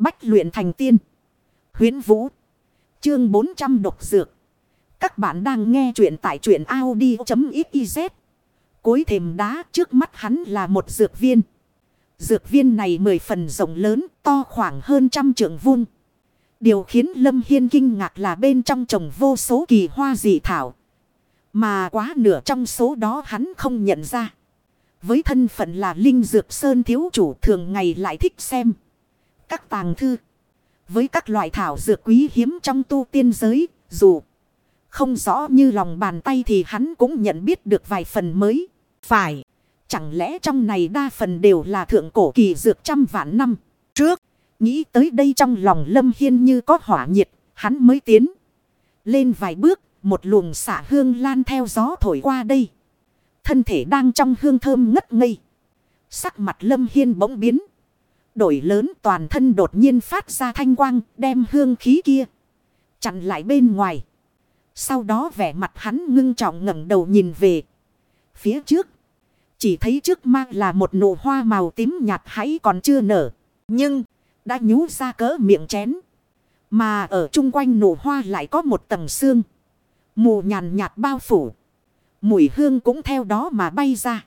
Bách luyện thành tiên. Huyến Vũ. Chương 400 độc dược. Các bạn đang nghe truyện tại truyện Audi.xyz. Cuối thềm đá trước mắt hắn là một dược viên. Dược viên này mười phần rộng lớn, to khoảng hơn trăm trượng vuông. Điều khiến Lâm Hiên kinh ngạc là bên trong trồng vô số kỳ hoa dị thảo. Mà quá nửa trong số đó hắn không nhận ra. Với thân phận là Linh Dược Sơn thiếu chủ thường ngày lại thích xem. Các tàng thư. Với các loại thảo dược quý hiếm trong tu tiên giới, dù không rõ như lòng bàn tay thì hắn cũng nhận biết được vài phần mới. Phải, chẳng lẽ trong này đa phần đều là thượng cổ kỳ dược trăm vạn năm trước. Nghĩ tới đây trong lòng Lâm Hiên như có hỏa nhiệt, hắn mới tiến. Lên vài bước, một luồng xả hương lan theo gió thổi qua đây. Thân thể đang trong hương thơm ngất ngây. Sắc mặt Lâm Hiên bỗng biến. Đổi lớn toàn thân đột nhiên phát ra thanh quang, đem hương khí kia. Chặn lại bên ngoài. Sau đó vẻ mặt hắn ngưng trọng ngẩng đầu nhìn về. Phía trước. Chỉ thấy trước mắt là một nụ hoa màu tím nhạt hãy còn chưa nở. Nhưng đã nhú ra cỡ miệng chén. Mà ở chung quanh nụ hoa lại có một tầng xương. Mù nhàn nhạt bao phủ. Mùi hương cũng theo đó mà bay ra.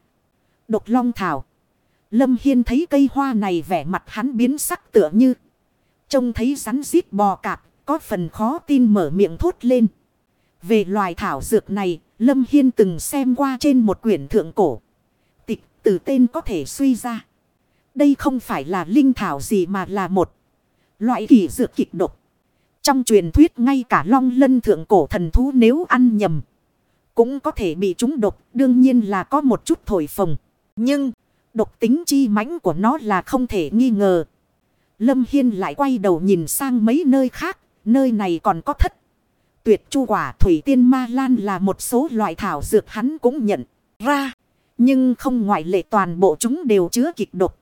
Độc long thảo. Lâm Hiên thấy cây hoa này vẻ mặt hắn biến sắc tựa như. Trông thấy rắn rít bò cạp, có phần khó tin mở miệng thốt lên. Về loài thảo dược này, Lâm Hiên từng xem qua trên một quyển thượng cổ. Tịch từ tên có thể suy ra. Đây không phải là linh thảo gì mà là một loại kỳ dược kịch độc. Trong truyền thuyết ngay cả long lân thượng cổ thần thú nếu ăn nhầm. Cũng có thể bị trúng độc, đương nhiên là có một chút thổi phồng. Nhưng, độc tính chi mãnh của nó là không thể nghi ngờ. Lâm Hiên lại quay đầu nhìn sang mấy nơi khác, nơi này còn có thất. Tuyệt chu quả thủy tiên ma lan là một số loại thảo dược hắn cũng nhận ra. Nhưng không ngoại lệ toàn bộ chúng đều chứa kịch độc.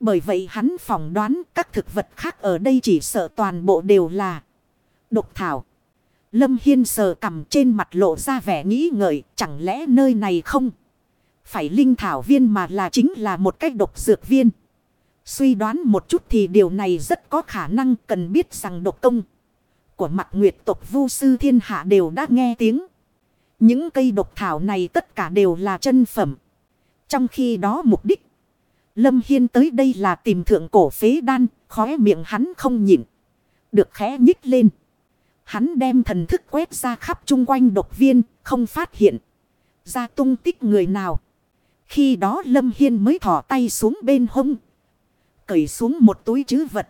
Bởi vậy hắn phỏng đoán các thực vật khác ở đây chỉ sợ toàn bộ đều là độc thảo. Lâm Hiên sờ cầm trên mặt lộ ra vẻ nghĩ ngợi chẳng lẽ nơi này không phải linh thảo viên mà là chính là một cách độc dược viên. Suy đoán một chút thì điều này rất có khả năng cần biết rằng độc công của mặt nguyệt tộc vu sư thiên hạ đều đã nghe tiếng. Những cây độc thảo này tất cả đều là chân phẩm. Trong khi đó mục đích Lâm Hiên tới đây là tìm thượng cổ phế đan, khóe miệng hắn không nhịn. Được khẽ nhích lên. Hắn đem thần thức quét ra khắp chung quanh độc viên, không phát hiện. Ra tung tích người nào. Khi đó Lâm Hiên mới thỏ tay xuống bên hông. Cởi xuống một túi chứ vật.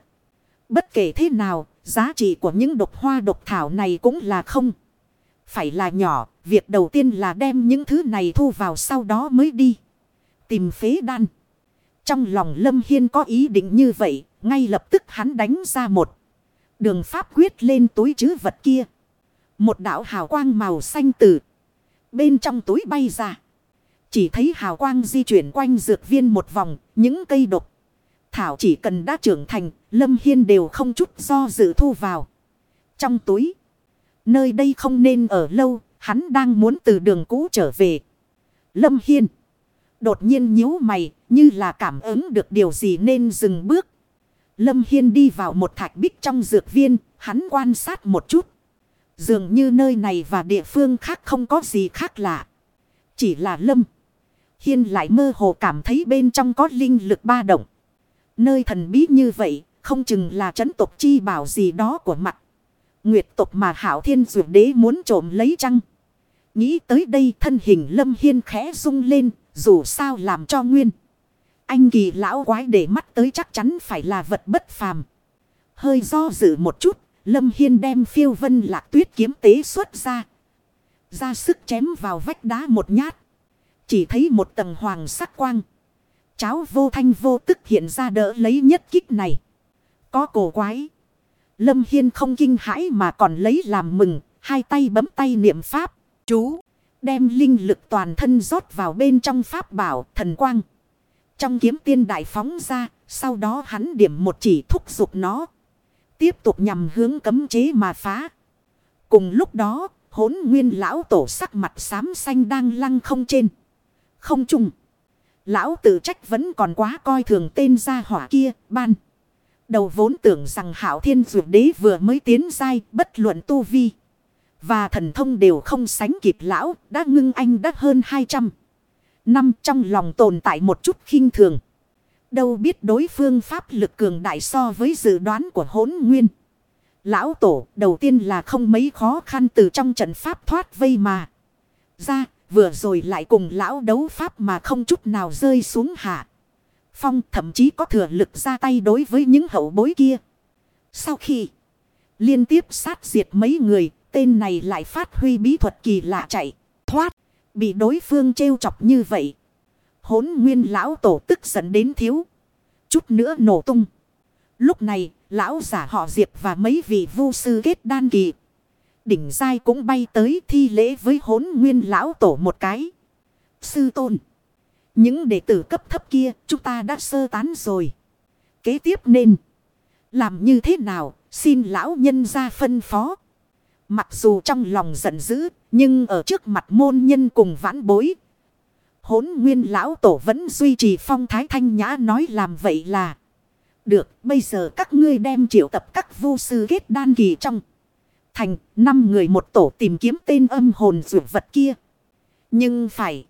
Bất kể thế nào, giá trị của những độc hoa độc thảo này cũng là không. Phải là nhỏ, việc đầu tiên là đem những thứ này thu vào sau đó mới đi. Tìm phế đan. Trong lòng Lâm Hiên có ý định như vậy, ngay lập tức hắn đánh ra một. Đường pháp quyết lên túi chứ vật kia. Một đạo hào quang màu xanh tử. Bên trong túi bay ra. Chỉ thấy hào quang di chuyển quanh dược viên một vòng, những cây độc. Thảo chỉ cần đã trưởng thành, Lâm Hiên đều không chút do dự thu vào. Trong túi. Nơi đây không nên ở lâu, hắn đang muốn từ đường cũ trở về. Lâm Hiên. Đột nhiên nhíu mày, như là cảm ứng được điều gì nên dừng bước. Lâm Hiên đi vào một thạch bích trong dược viên, hắn quan sát một chút. Dường như nơi này và địa phương khác không có gì khác lạ. Chỉ là Lâm. Hiên lại mơ hồ cảm thấy bên trong có linh lực ba động. Nơi thần bí như vậy, không chừng là trấn tộc chi bảo gì đó của mặt. Nguyệt tộc mà hảo thiên dụ đế muốn trộm lấy chăng. Nghĩ tới đây thân hình Lâm Hiên khẽ rung lên, dù sao làm cho nguyên. Anh kỳ lão quái để mắt tới chắc chắn phải là vật bất phàm. Hơi do dự một chút, Lâm Hiên đem phiêu vân lạc tuyết kiếm tế xuất ra. Ra sức chém vào vách đá một nhát. Chỉ thấy một tầng hoàng sắc quang. Cháo vô thanh vô tức hiện ra đỡ lấy nhất kích này. Có cổ quái. Lâm Hiên không kinh hãi mà còn lấy làm mừng. Hai tay bấm tay niệm pháp. Chú. Đem linh lực toàn thân rót vào bên trong pháp bảo thần quang. Trong kiếm tiên đại phóng ra. Sau đó hắn điểm một chỉ thúc giục nó. Tiếp tục nhằm hướng cấm chế mà phá. Cùng lúc đó hốn nguyên lão tổ sắc mặt xám xanh đang lăng không trên. Không trùng. Lão tự trách vẫn còn quá coi thường tên gia hỏa kia ban. đầu vốn tưởng rằng hảo thiên dụ đế vừa mới tiến dai bất luận tu vi. Và thần thông đều không sánh kịp lão, đã ngưng anh đã hơn 200. Năm trong lòng tồn tại một chút khinh thường. Đâu biết đối phương pháp lực cường đại so với dự đoán của hốn nguyên. Lão tổ đầu tiên là không mấy khó khăn từ trong trận pháp thoát vây mà. Ra vừa rồi lại cùng lão đấu pháp mà không chút nào rơi xuống hạ. Phong thậm chí có thừa lực ra tay đối với những hậu bối kia. Sau khi liên tiếp sát diệt mấy người, tên này lại phát huy bí thuật kỳ lạ chạy, thoát, bị đối phương trêu chọc như vậy. Hốn nguyên lão tổ tức giận đến thiếu. Chút nữa nổ tung. Lúc này, lão giả họ Diệp và mấy vị vu sư kết đan kỳ. Đỉnh dai cũng bay tới thi lễ với hốn nguyên lão tổ một cái. Sư tôn. Những đệ tử cấp thấp kia chúng ta đã sơ tán rồi. Kế tiếp nên. Làm như thế nào xin lão nhân ra phân phó. Mặc dù trong lòng giận dữ. Nhưng ở trước mặt môn nhân cùng vãn bối. Hốn nguyên lão tổ vẫn duy trì phong thái thanh nhã nói làm vậy là. Được, bây giờ các ngươi đem triệu tập các vu sư kết đan kỳ trong. Thành năm người một tổ tìm kiếm tên âm hồn dụ vật kia. Nhưng phải.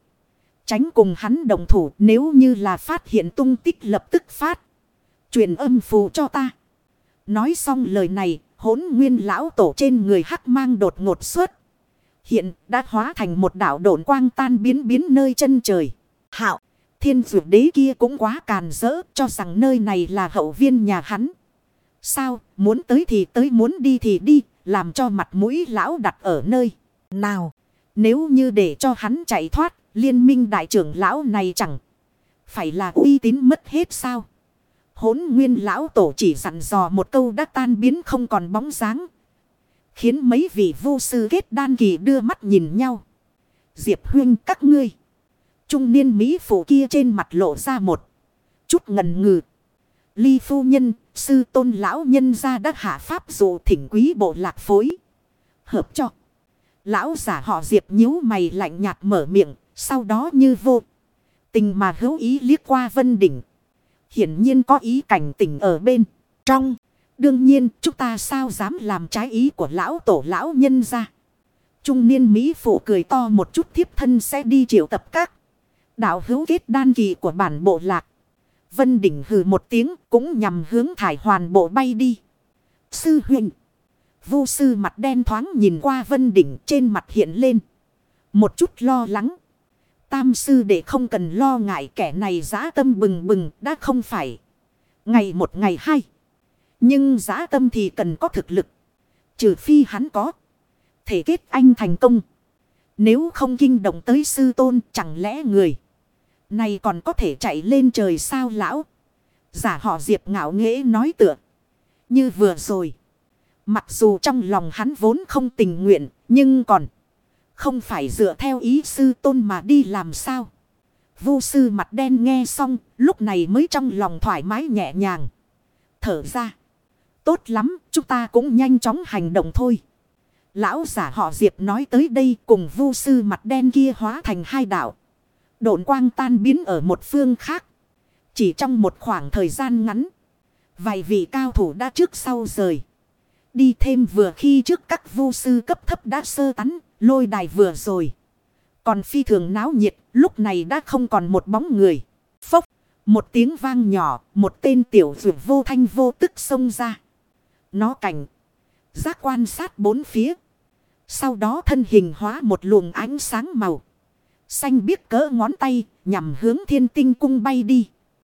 Tránh cùng hắn đồng thủ nếu như là phát hiện tung tích lập tức phát. Truyền âm phù cho ta. Nói xong lời này, hốn nguyên lão tổ trên người hắc mang đột ngột xuất. Hiện đã hóa thành một đảo độn quang tan biến biến nơi chân trời. Hạo, thiên dụ đế kia cũng quá càn rỡ cho rằng nơi này là hậu viên nhà hắn. Sao, muốn tới thì tới muốn đi thì đi, làm cho mặt mũi lão đặt ở nơi. Nào, nếu như để cho hắn chạy thoát, Liên minh đại trưởng lão này chẳng phải là uy tín mất hết sao. Hốn nguyên lão tổ chỉ dặn dò một câu đã tan biến không còn bóng dáng. Khiến mấy vị vô sư kết đan kỳ đưa mắt nhìn nhau. Diệp huyên các ngươi. Trung niên Mỹ phụ kia trên mặt lộ ra một chút ngần ngừ. Ly phu nhân, sư tôn lão nhân ra đắc hạ pháp dụ thỉnh quý bộ lạc phối. Hợp cho. Lão giả họ diệp nhíu mày lạnh nhạt mở miệng, sau đó như vô. Tình mà hữu ý liếc qua vân đỉnh. Hiển nhiên có ý cảnh tỉnh ở bên. Trong. Đương nhiên chúng ta sao dám làm trái ý của lão tổ lão nhân ra. Trung niên Mỹ phụ cười to một chút thiếp thân sẽ đi triệu tập các. Đạo hữu kết đan kỳ của bản bộ lạc. Vân đỉnh hừ một tiếng cũng nhằm hướng thải hoàn bộ bay đi. Sư huynh. Vu sư mặt đen thoáng nhìn qua vân đỉnh trên mặt hiện lên. Một chút lo lắng. Tam sư để không cần lo ngại kẻ này giã tâm bừng bừng đã không phải. Ngày một ngày hai. Nhưng giã tâm thì cần có thực lực. Trừ phi hắn có. Thể kết anh thành công. Nếu không kinh động tới sư tôn chẳng lẽ người. Này còn có thể chạy lên trời sao lão. Giả họ diệp ngạo nghễ nói tựa. Như vừa rồi. Mặc dù trong lòng hắn vốn không tình nguyện. Nhưng còn. Không phải dựa theo ý sư tôn mà đi làm sao. vu sư mặt đen nghe xong, lúc này mới trong lòng thoải mái nhẹ nhàng. Thở ra. Tốt lắm, chúng ta cũng nhanh chóng hành động thôi. Lão giả họ Diệp nói tới đây cùng vu sư mặt đen kia hóa thành hai đạo. Độn quang tan biến ở một phương khác. Chỉ trong một khoảng thời gian ngắn. Vài vị cao thủ đã trước sau rời. Đi thêm vừa khi trước các vô sư cấp thấp đã sơ tắn Lôi đài vừa rồi. Còn phi thường náo nhiệt, lúc này đã không còn một bóng người. Phốc, một tiếng vang nhỏ, một tên tiểu dụ vô thanh vô tức xông ra. Nó cảnh. Giác quan sát bốn phía. Sau đó thân hình hóa một luồng ánh sáng màu. Xanh biếc cỡ ngón tay, nhằm hướng thiên tinh cung bay đi.